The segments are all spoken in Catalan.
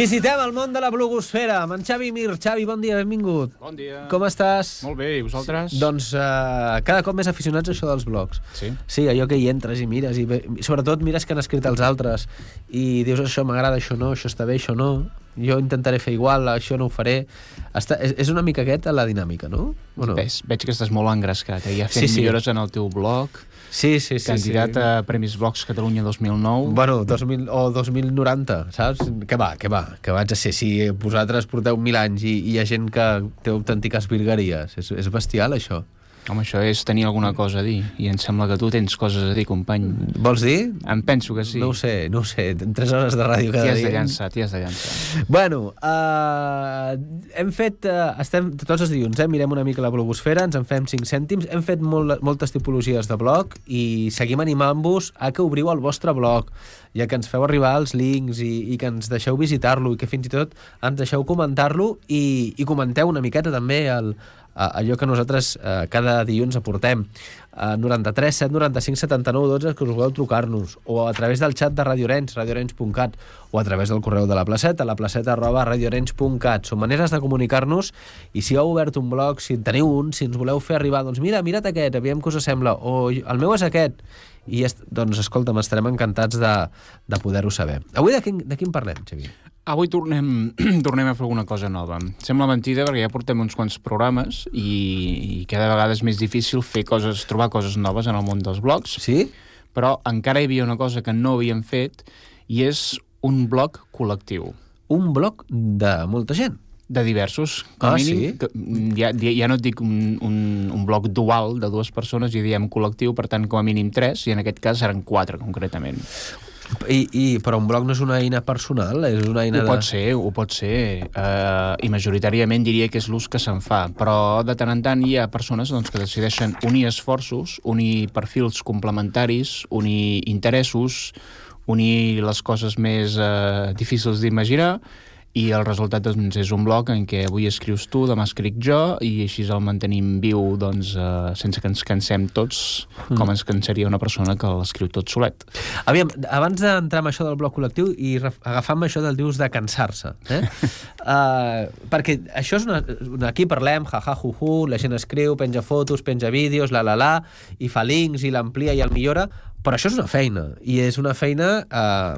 Visitem el món de la blogosfera amb en Xavi Mir. Xavi, bon dia, benvingut. Bon dia. Com estàs? Molt bé, i vosaltres? Doncs uh, cada cop més aficionats a això dels blogs. Sí? Sí, allò que hi entres i mires, i ve- sobretot mires que han escrit els altres, i dius això m'agrada, això no, això està bé, això no, jo intentaré fer igual, això no ho faré. Està, és, és una mica aquesta la dinàmica, no? O no? Ves, veig que estàs molt engrescat, eh? Ja fent Sí, sí. millores en el teu blog, Sí, sí, sí. candidat sí. a Premis Blogs Catalunya 2009. Bueno, 2000, o 2090, saps? Que va, que va, que vaig a ser. Si vosaltres porteu mil anys i, i hi ha gent que té autèntiques virgueries, és, és bestial, això. Home, això és tenir alguna cosa a dir, i em sembla que tu tens coses a dir, company. Vols dir? Em penso que sí. No ho sé, no ho sé. 3 hores de ràdio T'hi cada has de dia. llançar, t'hi has de llançar. Bueno, uh, hem fet... Uh, estem tots els dilluns, eh? mirem una mica la blogosfera, ens en fem 5 cèntims, hem fet molt, moltes tipologies de blog i seguim animant-vos a que obriu el vostre blog, ja que ens feu arribar els links i, i que ens deixeu visitar-lo i que fins i tot ens deixeu comentar-lo i, i comenteu una miqueta també el, allò que nosaltres eh, cada dilluns aportem. Uh, 93 7 95 79 12 que us voleu trucar-nos o a través del xat de Radio Arenys, radioarenys.cat o a través del correu de la placeta, la placeta arroba radioarenys.cat. Són maneres de comunicar-nos i si heu obert un blog, si en teniu un, si ens voleu fer arribar, doncs mira, mira't aquest, aviam què us sembla, o el meu és aquest, i est, doncs escolta'm, estarem encantats de, de poder-ho saber. Avui de quin, de quin parlem, Xavi? Avui tornem, tornem a fer alguna cosa nova. Sembla mentida perquè ja portem uns quants programes i, i cada vegada és més difícil fer coses, trobar coses noves en el món dels blogs. Sí? però encara hi havia una cosa que no havíem fet i és un blog col·lectiu Un blog de molta gent. de diversos, com Ah, mínim, sí? que, mm, ja, ja no et dic un, un, un blog dual de dues persones, i diem col·lectiu, per tant, com a mínim tres, i en aquest cas seran quatre, concretament. I, i, però un blog no és una eina personal, és una eina Ho de... pot ser, ho pot ser, uh, i majoritàriament diria que és l'ús que se'n fa, però de tant en tant hi ha persones doncs, que decideixen unir esforços, unir perfils complementaris, unir interessos, unir les coses més uh, difícils d'imaginar, i el resultat doncs, és un blog en què avui escrius tu, demà escric jo, i així el mantenim viu doncs, uh, sense que ens cansem tots, com ens cansaria una persona que l'escriu tot solet. Aviam, abans d'entrar en això del bloc col·lectiu i agafant això del dius de cansar-se, eh? uh, perquè això és una, una... Aquí parlem, jaja, ju, ju, la gent escriu, penja fotos, penja vídeos, la, la, la, i fa links, i l'amplia i el millora, però això és una feina, i és una feina uh,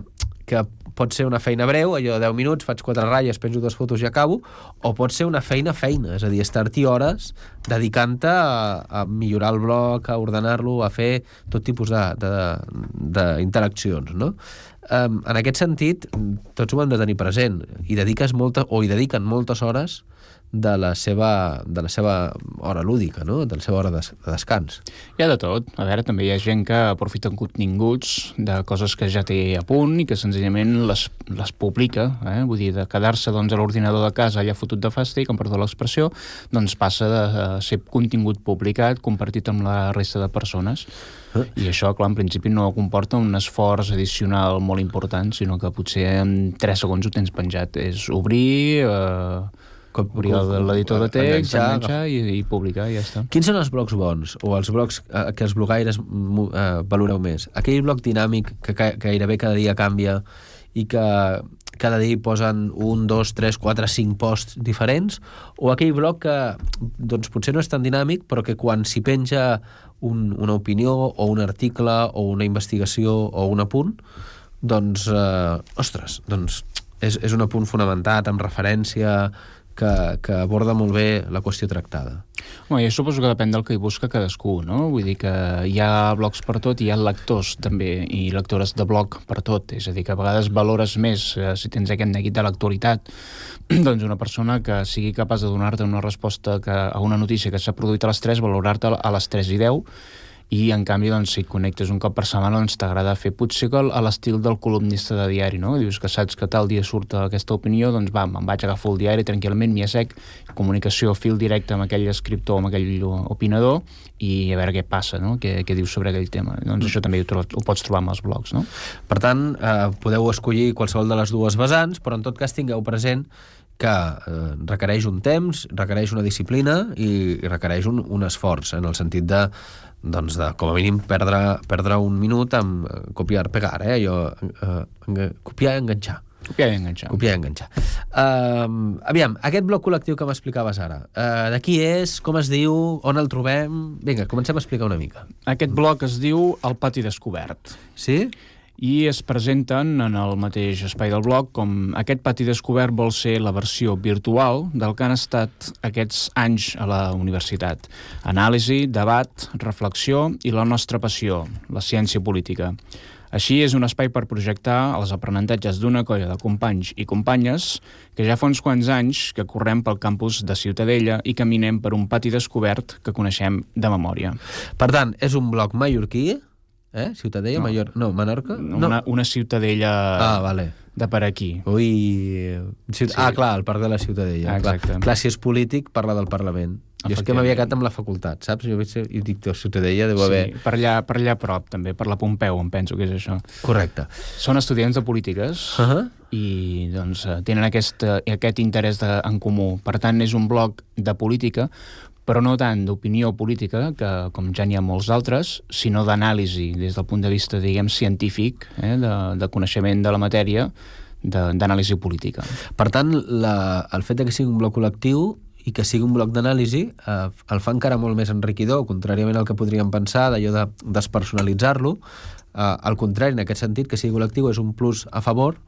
que pot ser una feina breu, allò 10 minuts, faig quatre ratlles, penjo dues fotos i acabo, o pot ser una feina feina, és a dir, estar-t'hi hores dedicant-te a, a millorar el blog, a ordenar-lo, a fer tot tipus d'interaccions, no? Um, en aquest sentit, tots ho hem de tenir present, i dediques molta, o hi dediquen moltes hores de la seva, de la seva hora lúdica, no? de la seva hora de, de descans. Hi ha de tot. A veure, també hi ha gent que aprofita continguts de coses que ja té a punt i que senzillament les, les publica. Eh? Vull dir, de quedar-se doncs, a l'ordinador de casa allà fotut de fàstic, com perdó l'expressió, doncs passa de ser contingut publicat, compartit amb la resta de persones. Eh? I això, clar, en principi no comporta un esforç addicional molt important, sinó que potser en 3 segons ho tens penjat. És obrir... Eh, Obrir com- l'editor de text, enganxar, enganxar i, i publicar, i ja està. Quins són els blocs bons o els blocs eh, que els blogaires mu- eh, valoreu més? Aquell bloc dinàmic que gairebé cada dia canvia i que cada dia posen un, dos, tres, quatre, cinc posts diferents o aquell bloc que doncs, potser no és tan dinàmic però que quan s'hi penja un, una opinió o un article o una investigació o un apunt doncs, eh, ostres, doncs és, és un apunt fonamentat amb referència que, que aborda molt bé la qüestió tractada. Bueno, jo suposo que depèn del que hi busca cadascú, no? Vull dir que hi ha blogs per tot i hi ha lectors també, i lectores de blog per tot. És a dir, que a vegades valores més, eh, si tens aquest neguit de l'actualitat, doncs una persona que sigui capaç de donar-te una resposta que, a una notícia que s'ha produït a les 3, valorar-te a les 3 i 10, i en canvi doncs, si connectes un cop per setmana doncs t'agrada fer potser que a l'estil del columnista de diari, no? Dius que saps que tal dia surt aquesta opinió, doncs va, me'n vaig agafar el diari tranquil·lament, m'hi sec, comunicació fil directe amb aquell escriptor, amb aquell opinador i a veure què passa, no? què, què diu sobre aquell tema. Doncs això també ho, ho pots trobar amb els blogs, no? Per tant, eh, podeu escollir qualsevol de les dues vessants, però en tot cas tingueu present que eh, requereix un temps, requereix una disciplina i requereix un, un esforç, en el sentit de, doncs de, com a mínim, perdre, perdre un minut amb eh, copiar, pegar, eh? Allò, eh, enga- copiar i enganxar. Copiar i enganxar. Copiar i enganxar. Uh, aviam, aquest bloc col·lectiu que m'explicaves ara, uh, de qui és, com es diu, on el trobem... Vinga, comencem a explicar una mica. Aquest bloc es diu El Pati Descobert. Sí? I es presenten en el mateix espai del blog com aquest pati descobert vol ser la versió virtual del que han estat aquests anys a la universitat. Anàlisi, debat, reflexió i la nostra passió, la ciència política. Així és un espai per projectar els aprenentatges d'una colla de companys i companyes que ja fa uns quants anys que correm pel campus de Ciutadella i caminem per un pati descobert que coneixem de memòria. Per tant, és un bloc mallorquí, Eh? Ciutadella, no. Mallorca... No, Menorca? No. Una, una ciutadella Ah, vale. de per aquí. Ui... Ciut... Sí. Ah, clar, el parc de la Ciutadella. Ah, exacte. Clar, clar, si és polític, parla del Parlament. Jo és que m'havia quedat amb la facultat, saps? Jo veig, i dic, "Tio, Ciutadella deu haver... Sí, per allà, per allà a prop, també, per la Pompeu, em penso que és això. Correcte. Són estudiants de polítiques Uh -huh. i doncs, eh, tenen aquest, eh, aquest interès de, en comú. Per tant, és un bloc de política, però no tant d'opinió política, que com ja n'hi ha molts altres, sinó d'anàlisi des del punt de vista, diguem, científic, eh, de, de coneixement de la matèria, d'anàlisi política. Per tant, la, el fet de que sigui un bloc col·lectiu i que sigui un bloc d'anàlisi eh, el fa encara molt més enriquidor, contràriament al que podríem pensar, d'allò de despersonalitzar-lo. Eh, al contrari, en aquest sentit, que sigui col·lectiu és un plus a favor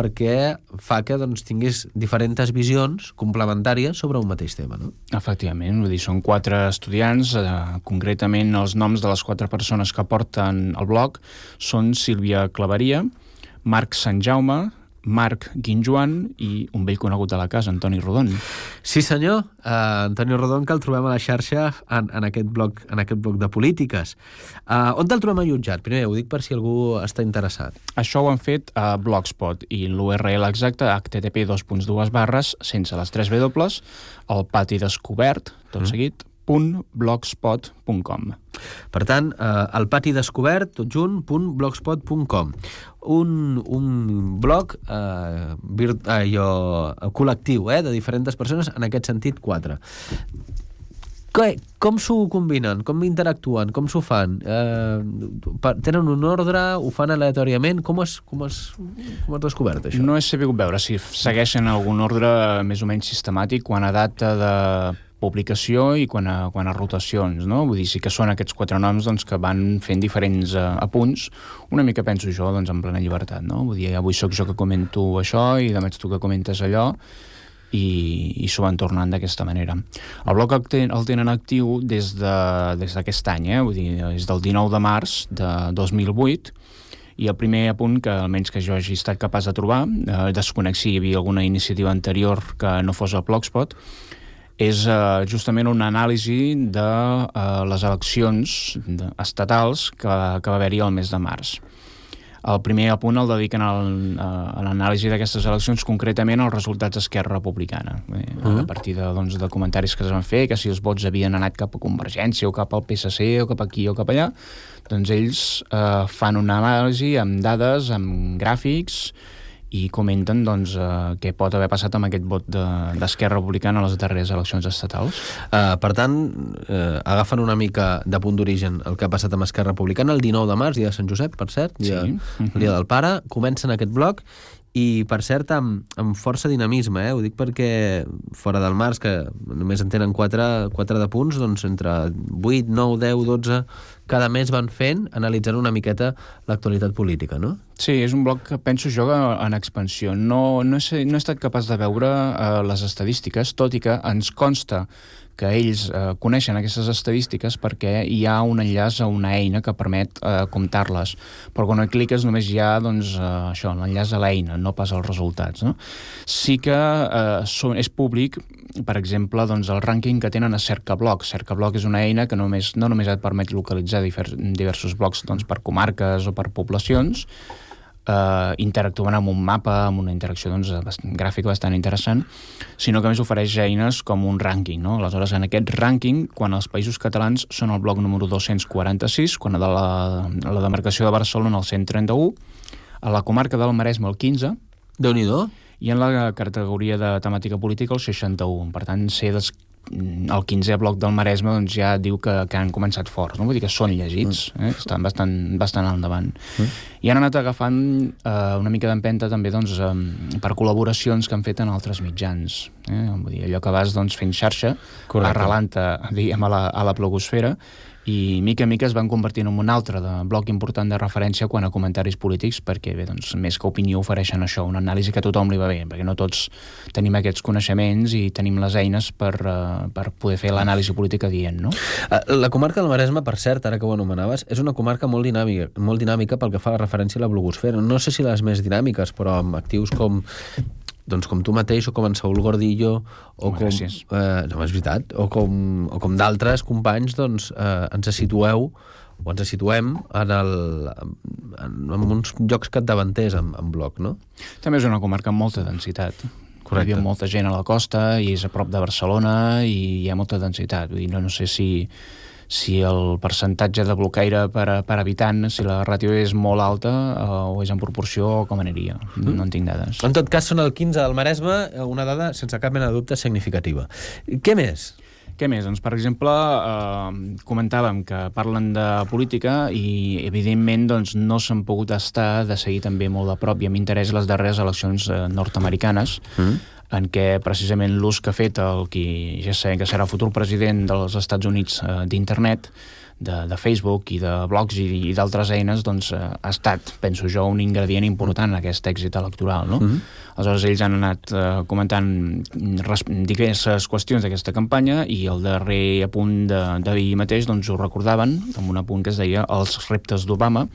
perquè fa que doncs, tinguis diferents visions complementàries sobre un mateix tema. No? Efectivament, vull dir, són quatre estudiants, eh, concretament els noms de les quatre persones que porten el blog són Sílvia Claveria, Marc Sant Jaume, Marc Guinjoan i un vell conegut de la casa, Antoni Rodon. Sí, senyor. Uh, Antonio Rodon, que el trobem a la xarxa en, en, aquest, bloc, en aquest bloc de polítiques. Uh, on te'l trobem allotjat? Primer, ho dic per si algú està interessat. Això ho han fet a Blogspot i l'URL exacta http dos barres sense les 3 W el pati descobert, tot seguit, punt blogspot.com. Per tant, eh, el pati descobert, tot junt, blogspot.com. Un, un blog eh, vir, eh, allò, col·lectiu, eh, de diferents persones, en aquest sentit, quatre. Que, com s'ho combinen? Com interactuen? Com s'ho fan? Eh, tenen un ordre? Ho fan aleatòriament? Com has, com has, com has descobert això? No he sabut veure si segueixen algun ordre més o menys sistemàtic quan a data de publicació i quan a, quan a rotacions, no? Vull dir, sí que són aquests quatre noms doncs, que van fent diferents uh, apunts, una mica penso jo doncs, en plena llibertat, no? Vull dir, avui sóc jo que comento això i demà ets tu que comentes allò i, i s'ho van tornant d'aquesta manera. El blog el, el tenen actiu des d'aquest de, any, eh? Vull dir, és del 19 de març de 2008 i el primer apunt que almenys que jo hagi estat capaç de trobar, eh, desconec si hi havia alguna iniciativa anterior que no fos el Blogspot, és eh, justament una anàlisi de eh, les eleccions estatals que, que va haver-hi el mes de març. El primer apunt el dediquen al, a l'anàlisi d'aquestes eleccions, concretament als resultats d'Esquerra Republicana. Eh, Mhm. A partir de, doncs, de comentaris que es van fer, que si els vots havien anat cap a Convergència o cap al PSC o cap aquí o cap allà, doncs ells eh, fan una anàlisi amb dades, amb gràfics, i comenten doncs, eh, què pot haver passat amb aquest vot de- d'Esquerra Republicana a les darreres eleccions estatals. Uh, per tant, uh, agafen una mica de punt d'origen el que ha passat amb Esquerra Republicana el 19 de març, dia de Sant Josep, per cert, dia, Sí. el dia del pare, comencen aquest bloc i, per cert, amb, amb força dinamisme, eh? ho dic perquè fora del març, que només en tenen 4, 4 de punts, doncs entre 8, 9, 10, 12, cada mes van fent, analitzant una miqueta l'actualitat política, no? Sí, és un bloc que penso jo en expansió. No, no, he, no he estat capaç de veure eh, les estadístiques, tot i que ens consta que ells eh, coneixen aquestes estadístiques perquè hi ha un enllaç a una eina que permet eh, comptar-les. Però quan hi cliques només hi ha doncs, eh, això, l'enllaç a l'eina, no pas als resultats. No? Sí que eh, són, és públic, per exemple, doncs, el rànquing que tenen a Cercablog. Cercablog és una eina que només, no només et permet localitzar divers, diversos blocs doncs, per comarques o per poblacions, eh, interactuant amb un mapa, amb una interacció doncs, bast gràfica bastant interessant, sinó que més ofereix eines com un rànquing. No? Aleshores, en aquest rànquing, quan els països catalans són el bloc número 246, quan de la, la demarcació de Barcelona el 131, a la comarca del Maresme el 15, déu nhi i en la categoria de temàtica política el 61. Per tant, ser des el 15è bloc del Maresme doncs, ja diu que, que han començat forts, no? vull dir que són llegits, mm. eh? estan bastant, bastant al davant. Mm. I han anat agafant eh, una mica d'empenta també doncs, eh, per col·laboracions que han fet en altres mitjans. Eh? Vull dir, allò que vas doncs, fent xarxa, arrelant-te a la, a la blogosfera, i mica en mica es van convertint en un altre de bloc important de referència quan a comentaris polítics perquè bé, doncs, més que opinió ofereixen això, una anàlisi que a tothom li va bé, perquè no tots tenim aquests coneixements i tenim les eines per, uh, per poder fer l'anàlisi política dient, no? Eh, la comarca del Maresme, per cert, ara que ho anomenaves, és una comarca molt dinàmica, molt dinàmica pel que fa a referència a la blogosfera. No sé si les més dinàmiques, però amb actius com doncs com tu mateix o com en Saúl Gordillo o com, eh, no, és veritat, o com, o com d'altres companys doncs, eh, ens situeu o ens situem en, el, en, en uns llocs capdavanters en, en bloc, no? També és una comarca amb molta densitat. Correcte. Hi ha molta gent a la costa i és a prop de Barcelona i hi ha molta densitat. Vull dir, no, no sé si si el percentatge de bloqueire per, per habitant, si la ràtio és molt alta eh, o és en proporció o com aniria. Mm. No en tinc dades. En tot cas, són el 15 del Maresme, una dada sense cap mena de dubte significativa. Què més? Què més? Doncs, per exemple, eh, comentàvem que parlen de política i, evidentment, doncs, no s'han pogut estar de seguir també molt de prop i amb interès les darreres eleccions eh, nord-americanes, mm en què precisament l'ús que ha fet el qui ja sabem que serà futur president dels Estats Units eh, d'internet, de, de Facebook i de blogs i, i d'altres eines doncs, eh, ha estat, penso jo, un ingredient important en aquest èxit electoral. No? Mm -hmm. Aleshores, ells han anat eh, comentant diverses qüestions d'aquesta campanya i el darrer apunt d'ahir mateix doncs, ho recordaven amb un apunt que es deia Els reptes d'Obama,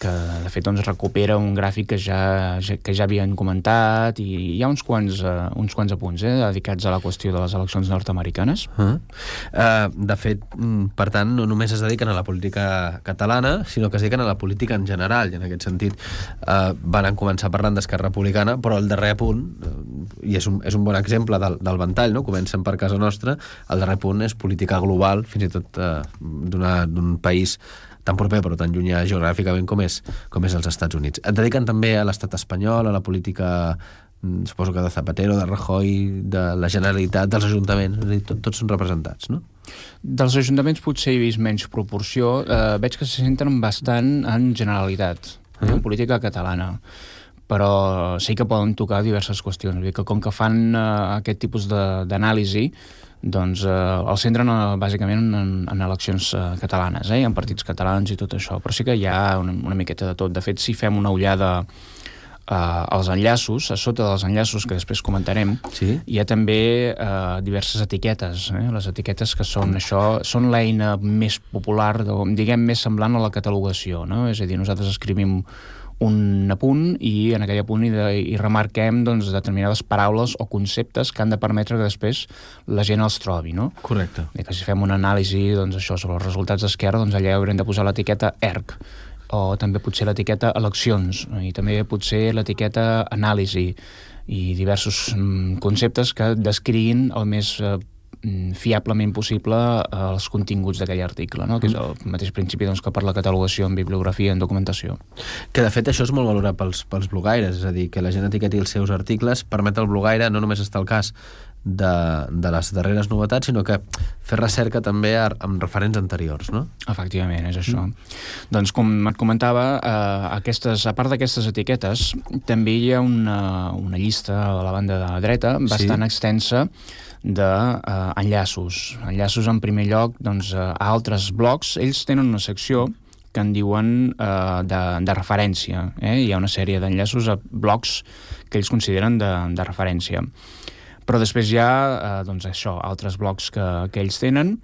que de fet doncs, recupera un gràfic que ja, que ja havien comentat i hi ha uns quants, uh, uns quants apunts eh, dedicats a la qüestió de les eleccions nord-americanes. Uh -huh. uh, de fet, mm, per tant, no només es dediquen a la política catalana, sinó que es dediquen a la política en general, i en aquest sentit uh, van començar parlant d'Esquerra Republicana, però el darrer punt, uh, i és un, és un bon exemple del, del ventall, no? comencen per casa nostra, el darrer punt és política global, fins i tot uh, d'un país tan proper però tan llunyà geogràficament com és, com és els Estats Units. Et dediquen també a l'estat espanyol, a la política mm, suposo que de Zapatero, de Rajoy, de la Generalitat, dels ajuntaments, és a dir, tot, tots són representats, no? Dels ajuntaments potser he vist menys proporció, eh, veig que se senten bastant en Generalitat, uh -huh. en política catalana però sí que poden tocar diverses qüestions, que com que fan eh, aquest tipus d'anàlisi, doncs eh, el centren eh, bàsicament en, en eleccions eh, catalanes, eh, en partits catalans i tot això, però sí que hi ha una, una miqueta de tot. De fet, si fem una ullada eh, als enllaços, a sota dels enllaços que després comentarem, sí? hi ha també eh, diverses etiquetes. Eh? Les etiquetes que són això, són l'eina més popular, diguem, més semblant a la catalogació. No? És a dir, nosaltres escrivim un apunt i en aquell apunt hi, de, hi remarquem doncs, determinades paraules o conceptes que han de permetre que després la gent els trobi, no? Correcte. I que si fem una anàlisi doncs, això sobre els resultats d'Esquerra, doncs allà haurem de posar l'etiqueta ERC, o també potser l'etiqueta eleccions, i també potser l'etiqueta anàlisi, i diversos mm, conceptes que descriguin el més eh, fiablement possible eh, els continguts d'aquell article, no? que és el mateix principi doncs, que per la catalogació en bibliografia, en documentació. Que de fet això és molt valorat pels, pels blogaires, és a dir, que la gent etiqueti els seus articles permet al blogaire, no només està el cas de, de les darreres novetats, sinó que fer recerca també amb referents anteriors, no? Efectivament, és això. Mm. Doncs com et comentava, eh, aquestes, a part d'aquestes etiquetes, també hi ha una, una llista a la banda de la dreta bastant sí. extensa d'enllaços. De, eh, enllaços, en primer lloc, doncs, a altres blocs. Ells tenen una secció que en diuen eh, de, de referència. Eh? Hi ha una sèrie d'enllaços a blocs que ells consideren de, de referència. Però després hi ha, eh, doncs això, altres blocs que, que ells tenen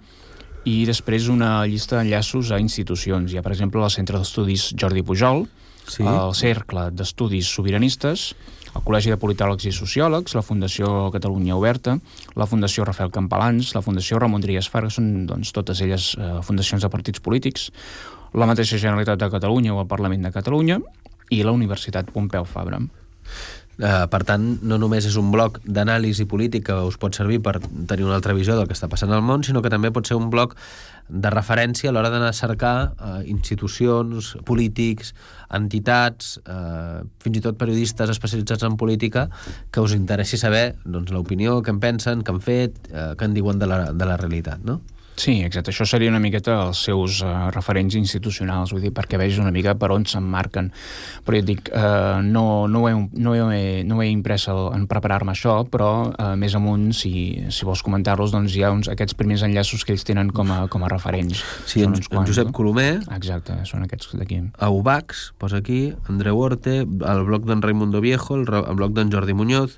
i després una llista d'enllaços a institucions. Hi ha, per exemple, el Centre d'Estudis Jordi Pujol, sí. el Cercle d'Estudis Sobiranistes, el Col·legi de Politòlegs i Sociòlegs, la Fundació Catalunya Oberta, la Fundació Rafael Campalans, la Fundació Ramon Trias Farga, són doncs, totes elles eh, fundacions de partits polítics, la mateixa Generalitat de Catalunya o el Parlament de Catalunya i la Universitat Pompeu Fabra. Uh, per tant, no només és un bloc d'anàlisi polític que us pot servir per tenir una altra visió del que està passant al món, sinó que també pot ser un bloc de referència a l'hora d'anar a cercar uh, institucions, polítics, entitats, uh, fins i tot periodistes especialitzats en política, que us interessi saber doncs, l'opinió, què en pensen, què han fet, uh, què en diuen de la, de la realitat, no? Sí, exacte. Això seria una miqueta els seus uh, referents institucionals, vull dir, perquè vegis una mica per on s'emmarquen. Però et dic, uh, no, no, ho he, no, ho he, no ho he imprès en preparar-me això, però uh, més amunt, si, si vols comentar-los, doncs hi ha uns, aquests primers enllaços que ells tenen com a, com a referents. Sí, en, quants, en Josep no? Colomer. Exacte, són aquests d'aquí. A UBAX, posa aquí, Andreu Horte, el bloc d'en Raimundo Viejo, el, el bloc d'en Jordi Muñoz,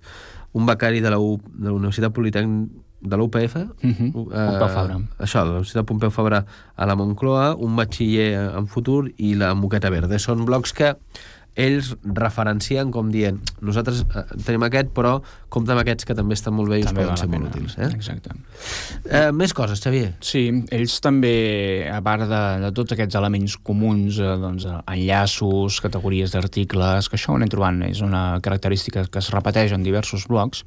un becari de la, U, de la Universitat Politècnica de l'UPF, uh -huh. uh, Pompeu Fabra. Això, la Universitat Pompeu Fabra a la Moncloa, un batxiller en futur i la Moqueta Verde. Són blocs que ells referencien com dient nosaltres eh, tenim aquest, però compta amb aquests que també estan molt bé i també us poden ser molt útils. Eh? Exacte. Eh, més coses, Xavier? Sí, ells també, a part de, de tots aquests elements comuns, eh, doncs, enllaços, categories d'articles, que això ho anem trobant, és una característica que es repeteix en diversos blocs,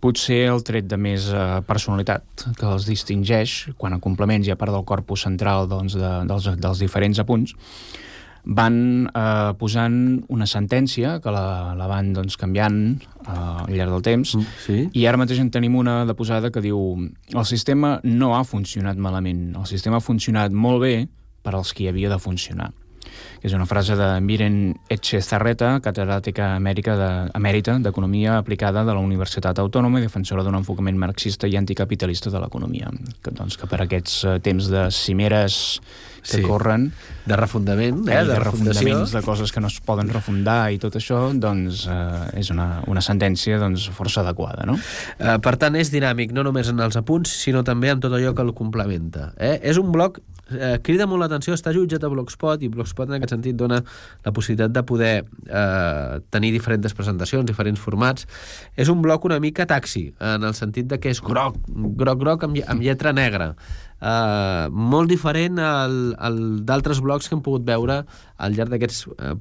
potser el tret de més eh, personalitat que els distingeix, quan a complements i a part del corpus central doncs, de, dels, dels diferents apunts, van eh, posant una sentència que la, la van doncs, canviant eh, al llarg del temps. Mm, sí. i ara mateix en tenim una de posada que diu el sistema no ha funcionat malament, el sistema ha funcionat molt bé per als qui havia de funcionar que és una frase de Miren Echezarreta, catedràtica amèrica de, emèrita d'Economia aplicada de la Universitat Autònoma i defensora d'un enfocament marxista i anticapitalista de l'economia. Doncs, que per aquests uh, temps de cimeres que sí. corren... De refundament, eh? De, de refundaments de coses que no es poden refundar i tot això, doncs eh, és una, una sentència doncs, força adequada, no? Eh, per tant, és dinàmic, no només en els apunts, sinó també en tot allò que el complementa. Eh? És un bloc eh, crida molt l'atenció, està jutjat a Blogspot i Blogspot en aquest sentit dona la possibilitat de poder eh, tenir diferents presentacions, diferents formats. És un bloc una mica taxi, en el sentit de que és groc, groc, groc amb, amb lletra negra eh, molt diferent al, al d'altres blocs que hem pogut veure al llarg d'aquests eh,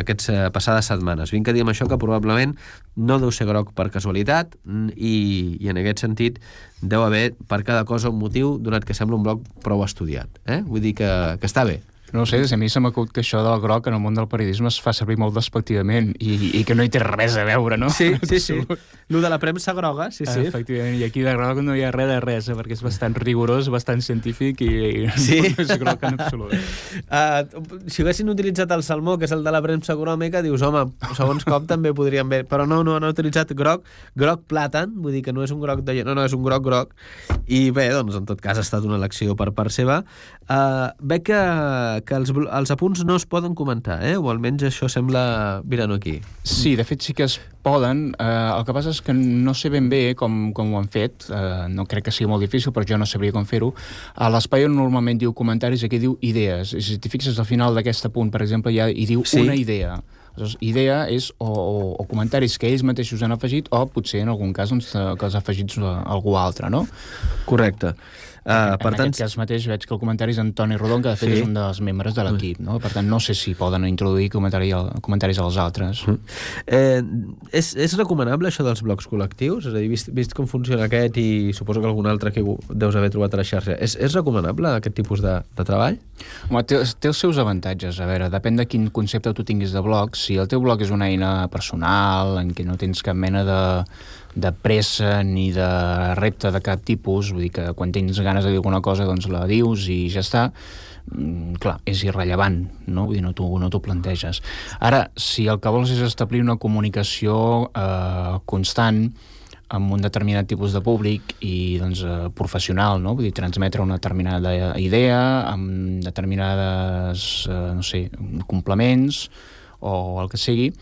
aquests, eh, passades setmanes. Vinc a dir amb això que probablement no deu ser groc per casualitat i, i en aquest sentit deu haver per cada cosa un motiu donat que sembla un bloc prou estudiat. Eh? Vull dir que, que està bé. No sé, a mi se m'acut que això del groc en el món del periodisme es fa servir molt despectivament i, i que no hi té res a veure, no? Sí, sí, sí. Lo de la premsa groga, sí, sí. Efectivament, i aquí de groc no hi ha res de res, eh, perquè és bastant rigorós, bastant científic i, i sí? no és groc en absolut. Uh, si haguessin utilitzat el salmó, que és el de la premsa agròmica, dius, home, segons com també podrien haver... Però no, no, han utilitzat groc, groc plàtan, vull dir que no és un groc de... No, no, és un groc groc. I bé, doncs, en tot cas, ha estat una elecció per part seva. Uh, veig que, que els, els apunts no es poden comentar, eh? o almenys això sembla mirant aquí. Sí, de fet sí que es poden. Eh, el que passa és que no sé ben bé com, com ho han fet, eh, no crec que sigui molt difícil, però jo no sabria com fer-ho. A l'espai on normalment diu comentaris, aquí diu idees. I si t'hi fixes al final d'aquest punt, per exemple, ja hi diu sí. una idea. Aleshores, idea és o, o, o comentaris que ells mateixos han afegit o potser en algun cas doncs, que els ha afegit algú altre, no? Correcte. Uh, per en tant... aquest cas mateix veig que el comentari és Antoni Rodon, que de fet sí. és un dels membres de l'equip, no? Per tant, no sé si poden introduir comentari, comentaris als altres. Mm. Eh, és, és recomanable això dels blocs col·lectius? És a dir, vist, vist com funciona aquest i suposo que algun altre que deus haver trobat a la xarxa, és, és recomanable aquest tipus de, de treball? Home, té, té els seus avantatges. A veure, depèn de quin concepte tu tinguis de blog. Si el teu blog és una eina personal, en què no tens cap mena de de pressa ni de repte de cap tipus, vull dir que quan tens ganes de dir alguna cosa doncs la dius i ja està, mm, clar, és irrellevant, no? Vull dir, no t'ho no planteges. Ara, si el que vols és establir una comunicació eh, constant amb un determinat tipus de públic i doncs, eh, professional, no? Vull dir, transmetre una determinada idea amb determinades, eh, no sé, complements o el que sigui,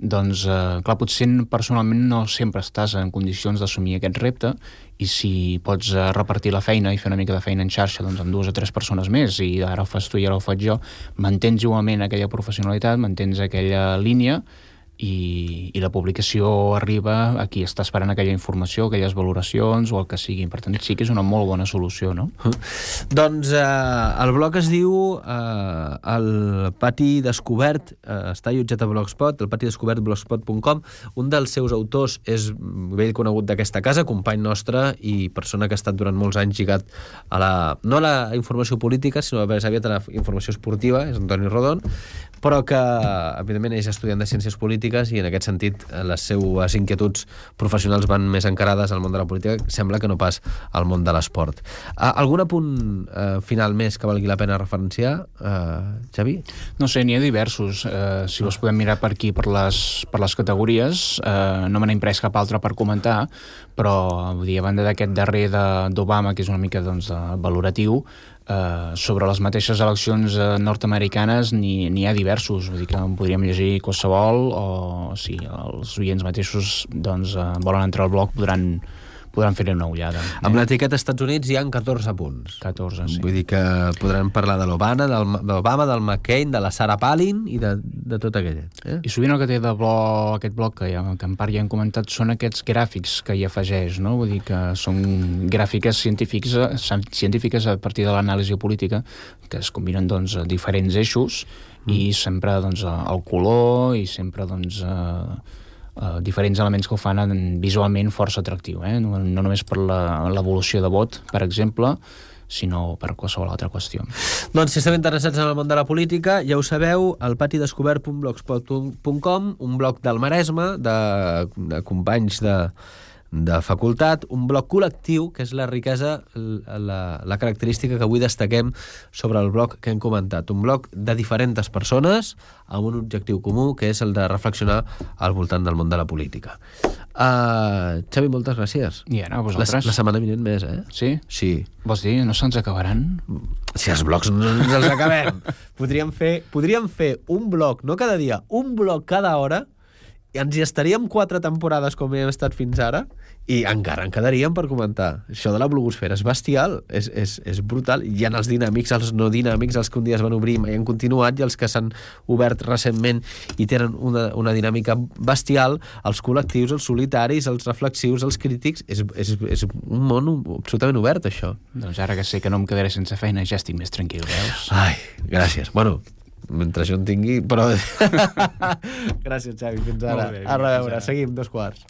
doncs, eh, clar, potser personalment no sempre estàs en condicions d'assumir aquest repte i si pots eh, repartir la feina i fer una mica de feina en xarxa doncs, amb dues o tres persones més i ara ho fas tu i ara ho faig jo, mantens igualment aquella professionalitat, mantens aquella línia i, i la publicació arriba a qui està esperant aquella informació, aquelles valoracions o el que sigui. Per tant, sí que és una molt bona solució, no? Doncs eh, el blog es diu eh, el Pati Descobert, eh, està allotjat a Blogspot, el Pati Descobert blogspot.com. Un dels seus autors és vell conegut d'aquesta casa, company nostre i persona que ha estat durant molts anys lligat a la, no a la informació política, sinó més aviat a la informació esportiva, és Antoni Rodon, però que, evidentment, és estudiant de Ciències Polítiques i, en aquest sentit, les seues inquietuds professionals van més encarades al món de la política, sembla que no pas al món de l'esport. Uh, algun apunt uh, final més que valgui la pena referenciar, uh, Xavi? No sé, n'hi ha diversos. Uh, si us podem mirar per aquí, per les, per les categories, uh, no me n'he imprès cap altre per comentar, però vull dir, a banda d'aquest darrer d'Obama, que és una mica doncs, valoratiu, eh, sobre les mateixes eleccions eh, nord-americanes n'hi ha diversos, vull dir que en podríem llegir qualsevol o si els oients mateixos doncs, eh, volen entrar al blog podran podran fer una ullada. Eh? Amb l'etiqueta Estats Units hi han 14 punts. 14, sí. Vull dir que podran parlar de l'Obama, del, del McCain, de la Sarah Palin i de, de tot aquell. Eh? I sovint el que té de blog, aquest blog que, ja, que en part ja hem comentat són aquests gràfics que hi afegeix, no? Vull dir que són gràfiques científiques, científiques a partir de l'anàlisi política que es combinen doncs, a diferents eixos mm. i sempre doncs, el color i sempre doncs, eh, eh, diferents elements que ho fan en, visualment força atractiu, eh? no, no només per l'evolució de vot, per exemple, sinó per qualsevol altra qüestió. Doncs si esteu interessats en el món de la política, ja ho sabeu, el patidescobert.blogspot.com, un blog del Maresme, de, de companys de, de facultat, un bloc col·lectiu, que és la riquesa, la, la característica que avui destaquem sobre el bloc que hem comentat. Un bloc de diferents persones amb un objectiu comú, que és el de reflexionar al voltant del món de la política. Uh, Xavi, moltes gràcies. I ara, vosaltres. La, la setmana vinent més, eh? Sí? Sí. Vols dir, no se'ns acabaran? Si els blocs no ens els acabem. podríem, fer, podríem fer un bloc, no cada dia, un bloc cada hora, ens hi estaríem quatre temporades com hem estat fins ara i encara en quedaríem per comentar. Això de la blogosfera és bestial, és, és, és brutal. Hi ha els dinàmics, els no dinàmics, els que un dia es van obrir i han continuat, i els que s'han obert recentment i tenen una, una dinàmica bestial, els col·lectius, els solitaris, els reflexius, els crítics... És, és, és un món absolutament obert, això. Doncs ara que sé que no em quedaré sense feina, ja estic més tranquil, veus? Ai, gràcies. Bueno, mentre jo en tingui, però... Gràcies, Xavi, fins ara. Bé, a reveure, seguim, dos quarts.